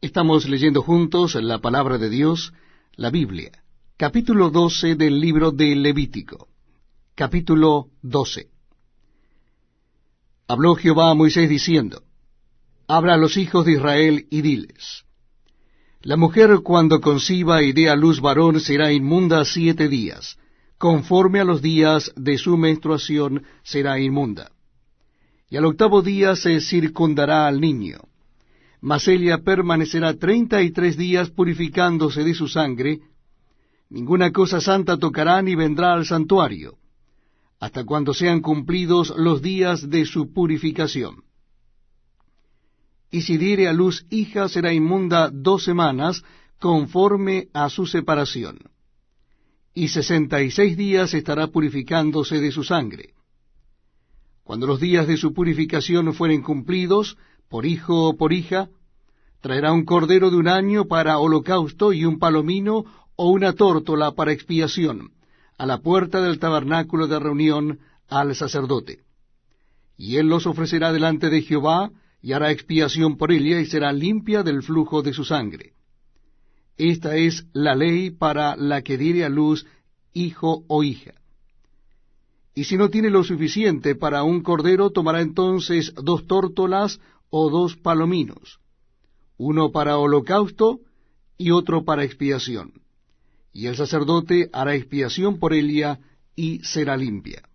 Estamos leyendo juntos la palabra de Dios, la Biblia, capítulo 12 del libro de Levítico. Capítulo 12. Habló Jehová a Moisés diciendo, Habla a los hijos de Israel y diles, La mujer cuando conciba y dé a luz varón será inmunda siete días, conforme a los días de su menstruación será inmunda. Y al octavo día se circundará al niño mas ella permanecerá treinta y tres días purificándose de su sangre, ninguna cosa santa tocará ni vendrá al santuario, hasta cuando sean cumplidos los días de su purificación. Y si diere a luz hija será inmunda dos semanas, conforme a su separación. Y sesenta y seis días estará purificándose de su sangre. Cuando los días de su purificación fueren cumplidos, por hijo o por hija, traerá un cordero de un año para holocausto y un palomino o una tórtola para expiación, a la puerta del tabernáculo de reunión al sacerdote. Y él los ofrecerá delante de Jehová, y hará expiación por ella, y será limpia del flujo de su sangre. Esta es la ley para la que diere a luz hijo o hija. Y si no tiene lo suficiente para un cordero, tomará entonces dos tórtolas o dos palominos, uno para holocausto y otro para expiación. Y el sacerdote hará expiación por ella y será limpia.